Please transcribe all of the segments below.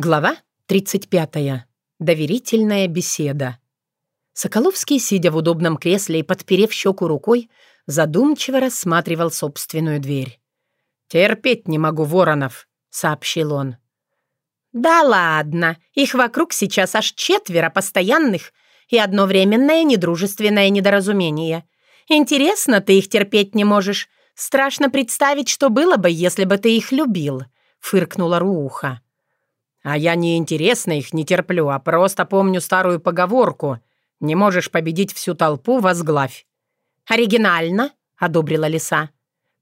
Глава 35. Доверительная беседа. Соколовский, сидя в удобном кресле и подперев щеку рукой, задумчиво рассматривал собственную дверь. «Терпеть не могу воронов», — сообщил он. «Да ладно, их вокруг сейчас аж четверо постоянных и одно временное недружественное недоразумение. Интересно, ты их терпеть не можешь. Страшно представить, что было бы, если бы ты их любил», — фыркнула Руха. А я не интересно их не терплю, а просто помню старую поговорку «Не можешь победить всю толпу, возглавь». «Оригинально», — одобрила лиса.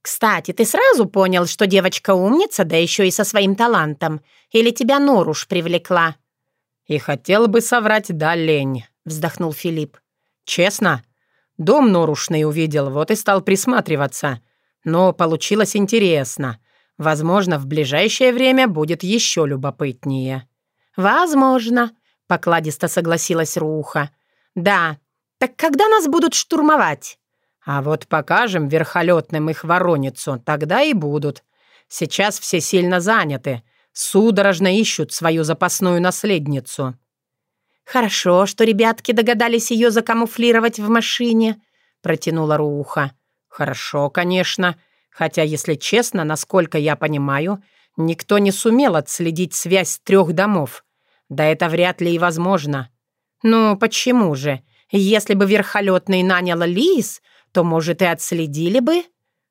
«Кстати, ты сразу понял, что девочка умница, да еще и со своим талантом? Или тебя Норуш привлекла?» «И хотел бы соврать, да лень», — вздохнул Филипп. «Честно, дом Норушный увидел, вот и стал присматриваться. Но получилось интересно. Возможно, в ближайшее время будет еще любопытнее». «Возможно», — покладисто согласилась Руха. «Да, так когда нас будут штурмовать?» «А вот покажем верхолетным их вороницу, тогда и будут. Сейчас все сильно заняты, судорожно ищут свою запасную наследницу». «Хорошо, что ребятки догадались ее закамуфлировать в машине», — протянула Руха. «Хорошо, конечно. Хотя, если честно, насколько я понимаю, никто не сумел отследить связь трех домов. Да это вряд ли и возможно. Ну, почему же? Если бы верхолетный нанял Лис, то, может, и отследили бы?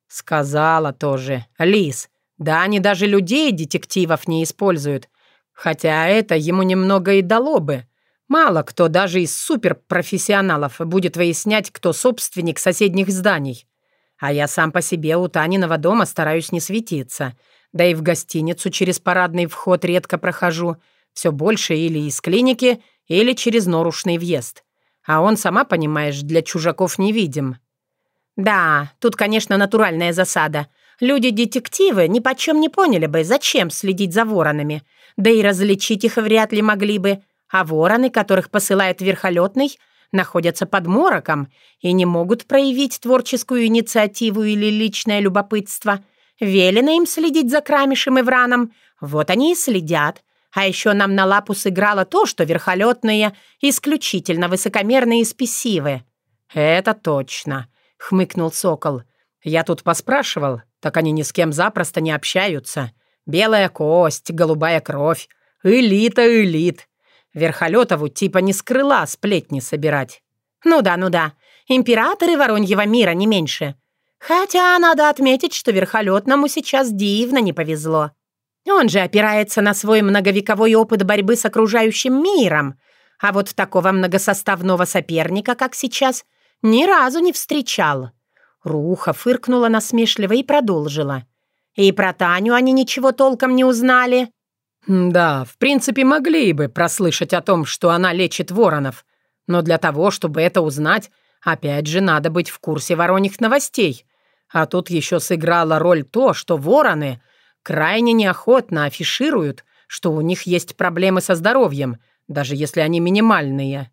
Сказала тоже. Лис. Да они даже людей, детективов, не используют. Хотя это ему немного и дало бы. Мало кто даже из суперпрофессионалов будет выяснять, кто собственник соседних зданий. А я сам по себе у Таниного дома стараюсь не светиться. Да и в гостиницу через парадный вход редко прохожу. Все больше или из клиники, или через норушный въезд. А он, сама понимаешь, для чужаков невидим. Да, тут, конечно, натуральная засада. Люди-детективы ни почем не поняли бы, зачем следить за воронами. Да и различить их вряд ли могли бы. А вороны, которых посылает верхолетный, находятся под мороком и не могут проявить творческую инициативу или личное любопытство. Велено им следить за Крамишем и Враном. Вот они и следят. А еще нам на лапу сыграло то, что верхолетные исключительно высокомерные и спесивы. «Это точно», — хмыкнул Сокол. «Я тут поспрашивал, так они ни с кем запросто не общаются. Белая кость, голубая кровь. Элита, элит. Верхолетову типа не с крыла сплетни собирать. Ну да, ну да. Императоры Вороньего мира не меньше. Хотя надо отметить, что Верхолетному сейчас дивно не повезло. Он же опирается на свой многовековой опыт борьбы с окружающим миром, а вот такого многосоставного соперника, как сейчас, ни разу не встречал. Руха фыркнула насмешливо и продолжила. И про Таню они ничего толком не узнали. «Да, в принципе, могли бы прослышать о том, что она лечит воронов. Но для того, чтобы это узнать, опять же, надо быть в курсе вороних новостей. А тут еще сыграла роль то, что вороны крайне неохотно афишируют, что у них есть проблемы со здоровьем, даже если они минимальные».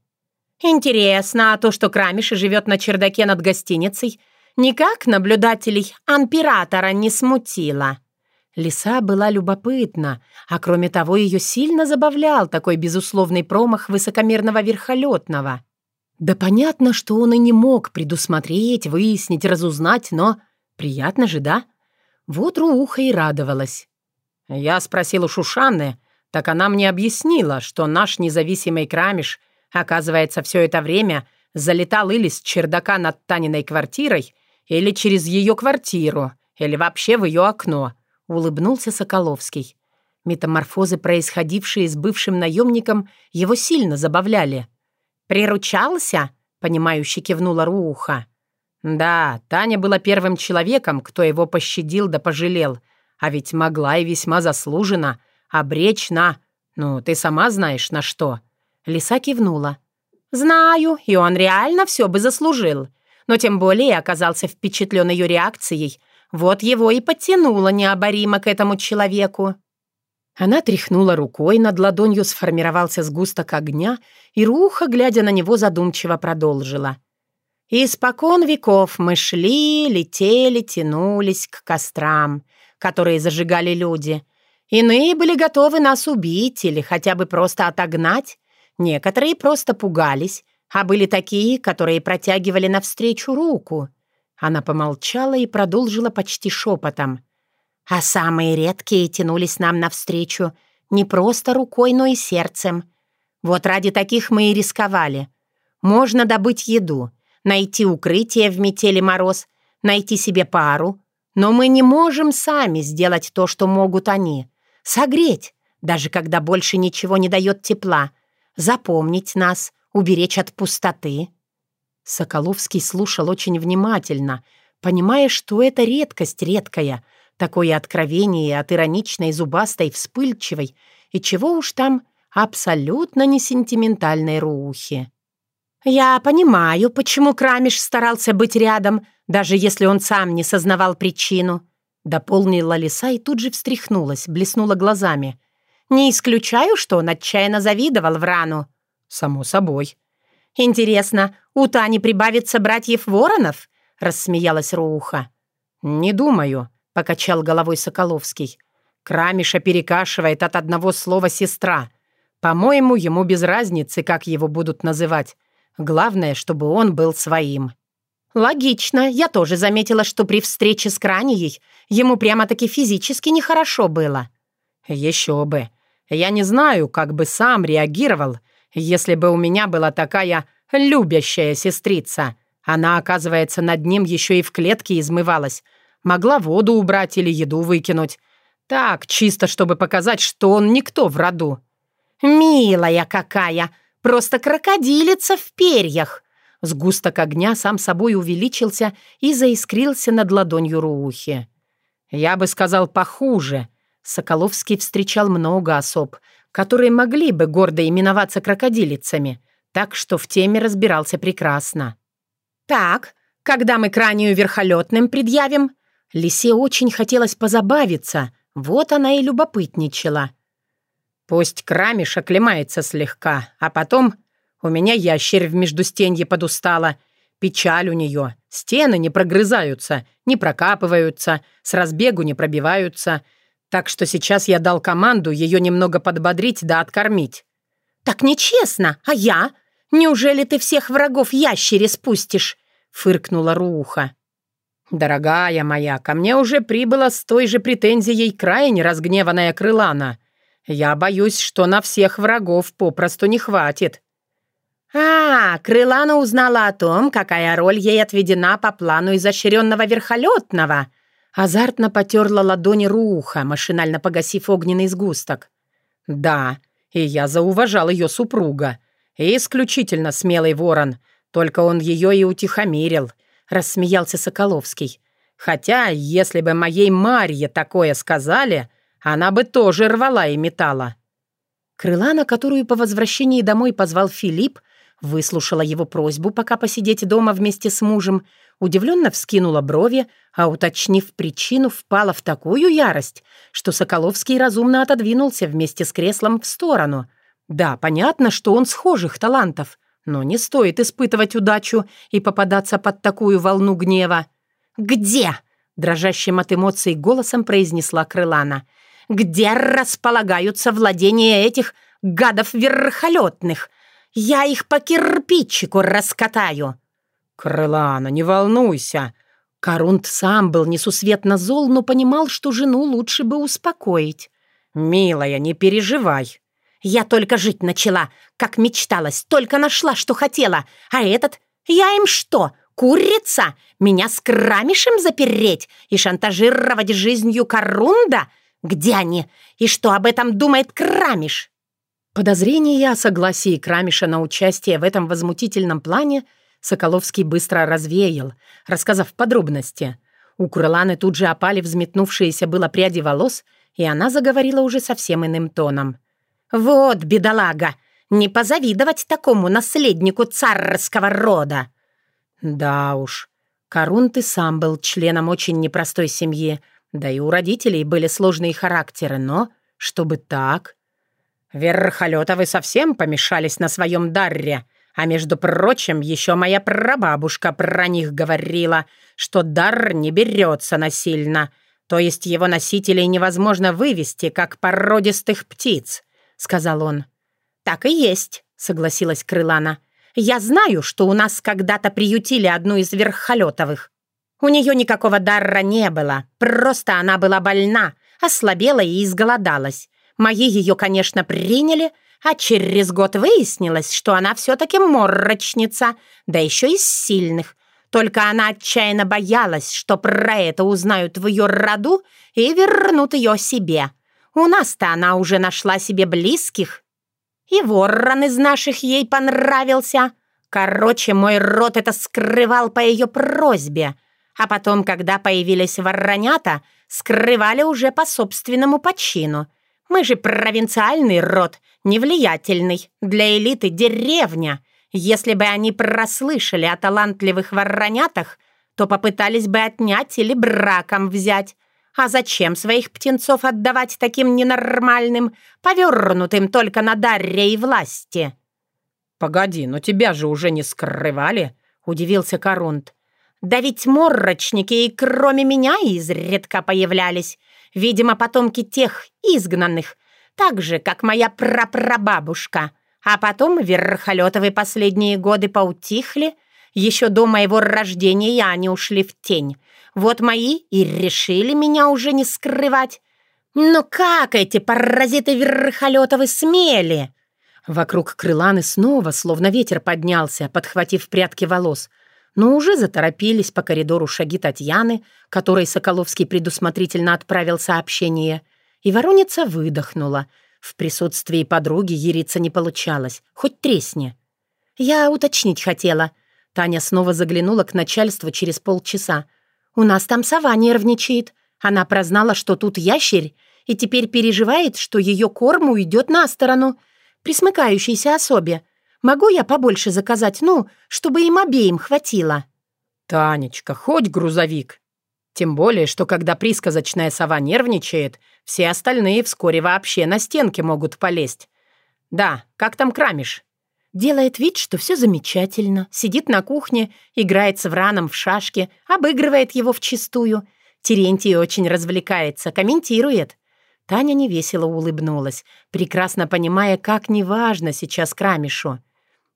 «Интересно, а то, что Крамиши живет на чердаке над гостиницей, никак наблюдателей Анпиратора не смутило?» Лиса была любопытна, а кроме того ее сильно забавлял такой безусловный промах высокомерного верхолетного. Да понятно, что он и не мог предусмотреть, выяснить, разузнать, но приятно же, да? Вот Рууха и радовалась. Я спросил у Шушаны, так она мне объяснила, что наш независимый крамиш, оказывается, все это время залетал или с чердака над Таниной квартирой, или через ее квартиру, или вообще в ее окно — улыбнулся Соколовский. Метаморфозы, происходившие с бывшим наемником, его сильно забавляли. «Приручался?» — понимающе кивнула Руха. «Да, Таня была первым человеком, кто его пощадил да пожалел, а ведь могла и весьма заслуженно обречь на... Ну, ты сама знаешь, на что». Лиса кивнула. «Знаю, и он реально все бы заслужил, но тем более оказался впечатлен ее реакцией — вот его и подтянуло необоримо к этому человеку. Она тряхнула рукой, над ладонью сформировался сгусток огня, и Руха, глядя на него, задумчиво продолжила. «Испокон веков мы шли, летели, тянулись к кострам, которые зажигали люди, Иные были готовы нас убить или хотя бы просто отогнать. Некоторые просто пугались, а были такие, которые протягивали навстречу руку. Она помолчала и продолжила почти шепотом. А самые редкие тянулись нам навстречу не просто рукой, но и сердцем. Вот ради таких мы и рисковали. Можно добыть еду, найти укрытие в метели мороз, найти себе пару. Но мы не можем сами сделать то, что могут они. Согреть, даже когда больше ничего не дает тепла. Запомнить нас, уберечь от пустоты. Соколовский слушал очень внимательно, понимая, что это редкость редкая, такое откровение от ироничной, зубастой, вспыльчивой и чего уж там абсолютно не сентиментальной рухи. «Я понимаю, почему Крамиш старался быть рядом, даже если он сам не сознавал причину», дополнила лиса и тут же встряхнулась, блеснула глазами. «Не исключаю, что он отчаянно завидовал Врану». «Само собой». «Интересно, у Тани прибавится братьев Воронов?» рассмеялась Руха. «Не думаю», — покачал головой Соколовский. «Крамиша перекашивает от одного слова «сестра». По-моему, ему без разницы, как его будут называть. Главное, чтобы он был своим». «Логично. Я тоже заметила, что при встрече с Кранией ему прямо-таки физически нехорошо было». «Еще бы. Я не знаю, как бы сам реагировал, если бы у меня была такая любящая сестрица. Она, оказывается, над ним еще и в клетке измывалась. Могла воду убрать или еду выкинуть. Так, чисто чтобы показать, что он никто в роду». «Милая какая!» Просто крокодилица в перьях!» Сгусток огня сам собой увеличился и заискрился над ладонью Руухи. «Я бы сказал, похуже». Соколовский встречал много особ, которые могли бы гордо именоваться крокодилицами, так что в теме разбирался прекрасно. «Так, когда мы крайнюю верхолетным предъявим?» Лисе очень хотелось позабавиться, вот она и любопытничала — Пусть крамиш оклемается слегка, а потом у меня ящерь в междустенье подустала. Печаль у нее. Стены не прогрызаются, не прокапываются, с разбегу не пробиваются. Так что сейчас я дал команду ее немного подбодрить да откормить. «Так нечестно, а я? Неужели ты всех врагов ящере спустишь?» — фыркнула Руха. «Дорогая моя, ко мне уже прибыла с той же претензией крайне разгневанная крылана. Я боюсь, что на всех врагов попросту не хватит». «А, Крылана узнала о том, какая роль ей отведена по плану изощренного верхолетного». Азартно потерла ладони Руха, машинально погасив огненный сгусток. «Да, и я зауважал ее супруга. Исключительно смелый ворон. Только он ее и утихомирил», — рассмеялся Соколовский. «Хотя, если бы моей Марье такое сказали, она бы тоже рвала и метала. Крыла, на которую по возвращении домой позвал Филипп, выслушала его просьбу пока посидеть дома вместе с мужем, удивленно вскинула брови, а, уточнив причину, впала в такую ярость, что Соколовский разумно отодвинулся вместе с креслом в сторону. Да, понятно, что он схожих талантов, но не стоит испытывать удачу и попадаться под такую волну гнева. «Где?» — дрожащим от эмоций голосом произнесла Крылана — где располагаются владения этих гадов верхолетных. Я их по кирпичику раскатаю». «Крылана, не волнуйся». Корунт сам был несусветно зол, но понимал, что жену лучше бы успокоить. «Милая, не переживай». «Я только жить начала, как мечталась, только нашла, что хотела. А этот, я им что, курица? Меня с крамишем запереть и шантажировать жизнью Корунда?» Где они? И что об этом думает Крамиш?» Подозрение о согласии Крамиша на участие в этом возмутительном плане Соколовский быстро развеял, рассказав подробности. У Курланы тут же опали взметнувшиеся было пряди волос, и она заговорила уже совсем иным тоном. «Вот, бедолага! Не позавидовать такому наследнику царского рода!» «Да уж, Корунт и сам был членом очень непростой семьи, да и у родителей были сложные характеры, но чтобы так... Верхолетовы совсем помешались на своем дарре, а между прочим, еще моя прабабушка про них говорила, что дар не берется насильно. То есть его носителей невозможно вывести, как породистых птиц», — сказал он. «Так и есть», — согласилась Крылана. «Я знаю, что у нас когда-то приютили одну из верхолетовых. У нее никакого дара не было, просто она была больна, ослабела и изголодалась. Мои ее, конечно, приняли, а через год выяснилось, что она все-таки моррочница, да еще из сильных. Только она отчаянно боялась, что про это узнают в ее роду и вернут ее себе. У нас-то она уже нашла себе близких. И ворон из наших ей понравился. Короче, мой род это скрывал по ее просьбе. А потом, когда появились воронята, скрывали уже по собственному почину. Мы же провинциальный род, невлиятельный, для элиты деревня. Если бы они прослышали о талантливых воронятах, то попытались бы отнять или браком взять. А зачем своих птенцов отдавать таким ненормальным, повернутым только на дарье и власти?» «Погоди, но тебя же уже не скрывали?» — удивился Корунд. «Да ведь моррочники и кроме меня изредка появлялись. Видимо, потомки тех изгнанных, так же, как моя прапрабабушка. А потом верхолетовые последние годы поутихли. Еще до моего рождения они ушли в тень. Вот мои и решили меня уже не скрывать. Но как эти паразиты верхолетовы смели?» Вокруг крыланы снова, словно ветер поднялся, подхватив прядки волос — но уже заторопились по коридору шаги Татьяны, которой Соколовский предусмотрительно отправил сообщение, и Вороница выдохнула. В присутствии подруги яриться не получалось, хоть тресни. «Я уточнить хотела». Таня снова заглянула к начальству через полчаса. «У нас там сова нервничает. Она прознала, что тут ящерь, и теперь переживает, что ее корм уйдет на сторону, присмыкающейся особе. Могу я побольше заказать, ну, чтобы им обеим хватило?» «Танечка, хоть грузовик!» Тем более, что когда присказочная сова нервничает, все остальные вскоре вообще на стенке могут полезть. «Да, как там Крамиш?» Делает вид, что все замечательно, сидит на кухне, играет с Враном в шашки, обыгрывает его вчистую. Терентий очень развлекается, комментирует. Таня невесело улыбнулась, прекрасно понимая, как неважно сейчас Крамишу.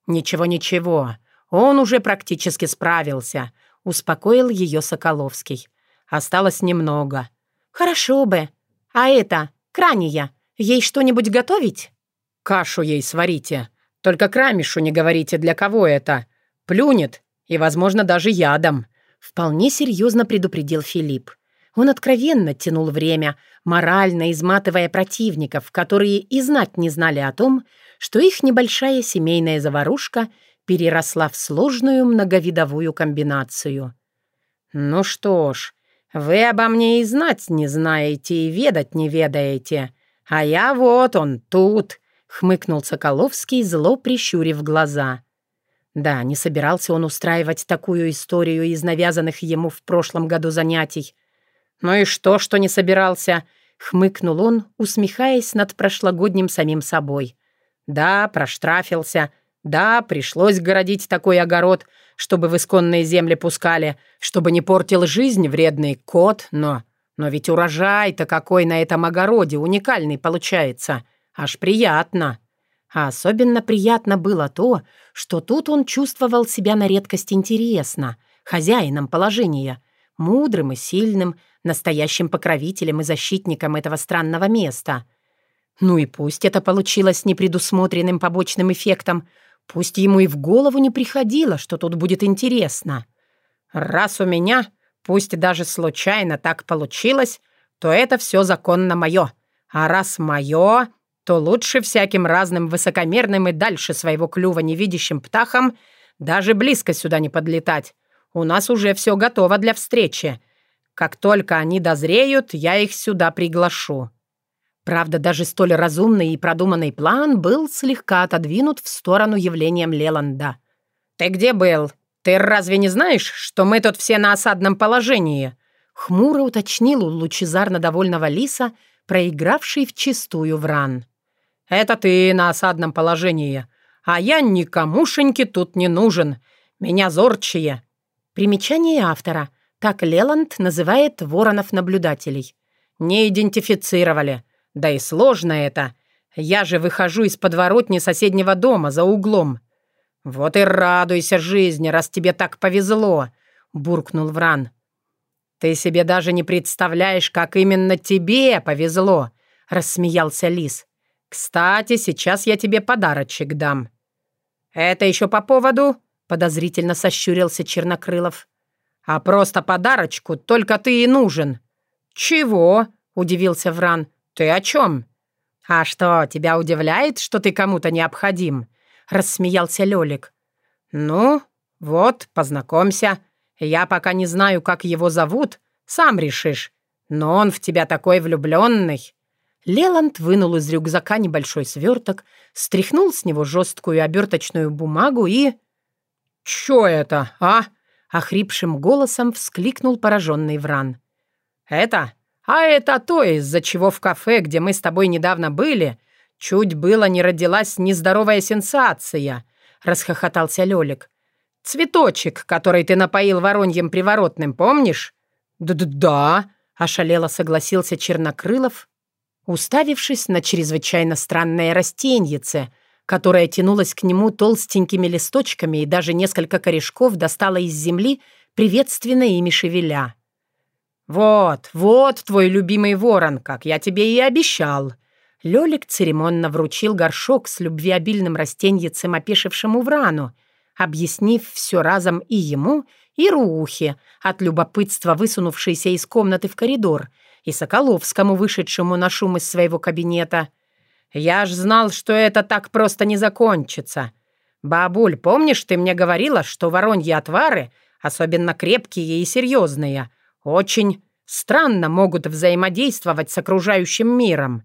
«Ничего-ничего, он уже практически справился», — успокоил ее Соколовский. «Осталось немного». «Хорошо бы. А это, Крания, ей что-нибудь готовить?» «Кашу ей сварите. Только Крамишу не говорите, для кого это. Плюнет, и, возможно, даже ядом», — вполне серьезно предупредил Филипп. Он откровенно тянул время, морально изматывая противников, которые и знать не знали о том, что их небольшая семейная заварушка переросла в сложную многовидовую комбинацию. «Ну что ж, вы обо мне и знать не знаете, и ведать не ведаете, а я вот он, тут», — хмыкнул Соколовский, зло прищурив глаза. Да, не собирался он устраивать такую историю из навязанных ему в прошлом году занятий. «Ну и что, что не собирался?» — хмыкнул он, усмехаясь над прошлогодним самим собой. Да, проштрафился. Да, пришлось городить такой огород, чтобы в исконные земли пускали, чтобы не портил жизнь вредный кот, но... Но ведь урожай-то какой на этом огороде уникальный получается. Аж приятно. А особенно приятно было то, что тут он чувствовал себя на редкость интересно, хозяином положения, мудрым и сильным, настоящим покровителем и защитником этого странного места — ну и пусть это получилось непредусмотренным побочным эффектом, пусть ему и в голову не приходило, что тут будет интересно. Раз у меня, пусть даже случайно так получилось, то это все законно мое. А раз мое, то лучше всяким разным высокомерным и дальше своего клюва невидящим птахам даже близко сюда не подлетать. У нас уже все готово для встречи. Как только они дозреют, я их сюда приглашу. Правда, даже столь разумный и продуманный план был слегка отодвинут в сторону явлением Леланда. «Ты где был? Ты разве не знаешь, что мы тут все на осадном положении?» Хмуро уточнил у лучезарно довольного лиса, проигравший в чистую вран. «Это ты на осадном положении, а я никомушеньки тут не нужен. Меня зорчие». Примечание автора. Так Леланд называет воронов-наблюдателей. «Не идентифицировали. Да и сложно это. Я же выхожу из подворотни соседнего дома за углом. Вот и радуйся жизни, раз тебе так повезло», — буркнул Вран. «Ты себе даже не представляешь, как именно тебе повезло», — рассмеялся Лис. «Кстати, сейчас я тебе подарочек дам». «Это еще по поводу?» — подозрительно сощурился Чернокрылов. «А просто подарочку только ты и нужен». «Чего?» — удивился Вран. «Ты о чем?» «А что, тебя удивляет, что ты кому-то необходим?» — рассмеялся Лёлик. «Ну, вот, познакомься. Я пока не знаю, как его зовут, сам решишь. Но он в тебя такой влюбленный. Леланд вынул из рюкзака небольшой сверток, стряхнул с него жесткую оберточную бумагу и... «Чё это, а?» — охрипшим голосом вскликнул пораженный Вран. «Это? А это то, из-за чего в кафе, где мы с тобой недавно были, чуть было не родилась нездоровая сенсация», — расхохотался Лёлик. «Цветочек, который ты напоил вороньем приворотным, помнишь?» «Да-да-да», — ошалело согласился Чернокрылов, уставившись на чрезвычайно странное растеньице, которое тянулось к нему толстенькими листочками и даже несколько корешков достало из земли, приветственно ими шевеля. «Вот, вот твой любимый ворон, как я тебе и обещал!» Лёлик церемонно вручил горшок с любвеобильным растеньицем опешившему Врану — объяснив все разом и ему, и Рухе, от любопытства высунувшейся из комнаты в коридор, и Соколовскому, вышедшему на шум из своего кабинета. «Я ж знал, что это так просто не закончится. Бабуль, помнишь, ты мне говорила, что вороньи отвары, особенно крепкие и серьезные, очень странно могут взаимодействовать с окружающим миром?»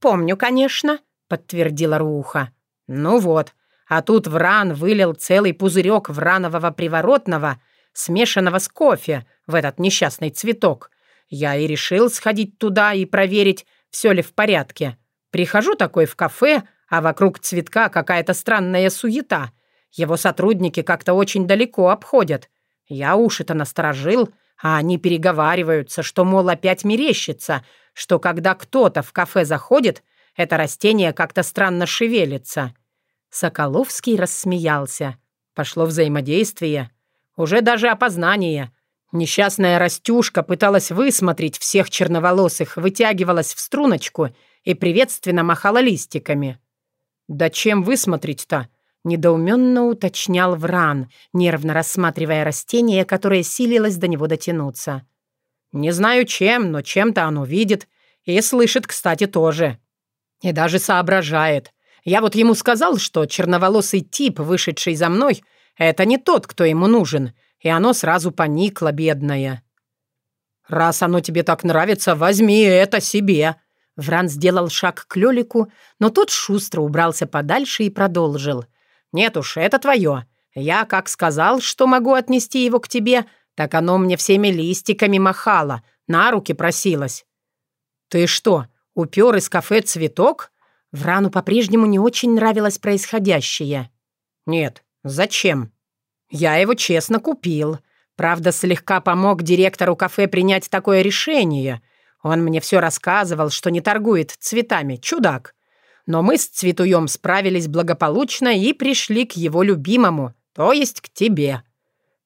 «Помню, конечно», — подтвердила Руха. «Ну вот, а тут Вран вылил целый пузырек вранового приворотного, смешанного с кофе, в этот несчастный цветок. Я и решил сходить туда и проверить, все ли в порядке. Прихожу такой в кафе, а вокруг цветка какая-то странная суета. Его сотрудники как-то очень далеко обходят. Я уши-то насторожил, а они переговариваются, что, мол, опять мерещится, что когда кто-то в кафе заходит, это растение как-то странно шевелится. Соколовский рассмеялся. Пошло взаимодействие. Уже даже опознание. Несчастная Растюшка пыталась высмотреть всех черноволосых, вытягивалась в струночку и приветственно махала листиками. «Да чем высмотреть-то?» — недоуменно уточнял Вран, нервно рассматривая растение, которое силилось до него дотянуться. «Не знаю чем, но чем-то оно видит. И слышит, кстати, тоже. И даже соображает. Я вот ему сказал, что черноволосый тип, вышедший за мной, это не тот, кто ему нужен, и оно сразу поникло, бедное. «Раз оно тебе так нравится, возьми это себе!» Вран сделал шаг к Лёлику, но тот шустро убрался подальше и продолжил. «Нет уж, это твое. Я как сказал, что могу отнести его к тебе, так оно мне всеми листиками махало, на руки просилось». «Ты что, упер из кафе цветок?» Врану по-прежнему не очень нравилось происходящее. «Нет, зачем? Я его честно купил. Правда, слегка помог директору кафе принять такое решение. Он мне все рассказывал, что не торгует цветами, чудак. Но мы с Цветуем справились благополучно и пришли к его любимому, то есть к тебе».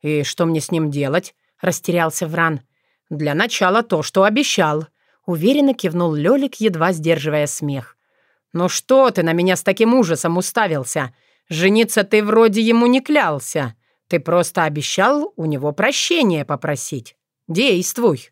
«И что мне с ним делать?» — растерялся Вран. «Для начала то, что обещал», — уверенно кивнул Лёлик, едва сдерживая смех. «Ну что ты на меня с таким ужасом уставился? Жениться ты вроде ему не клялся. Ты просто обещал у него прощения попросить. Действуй!»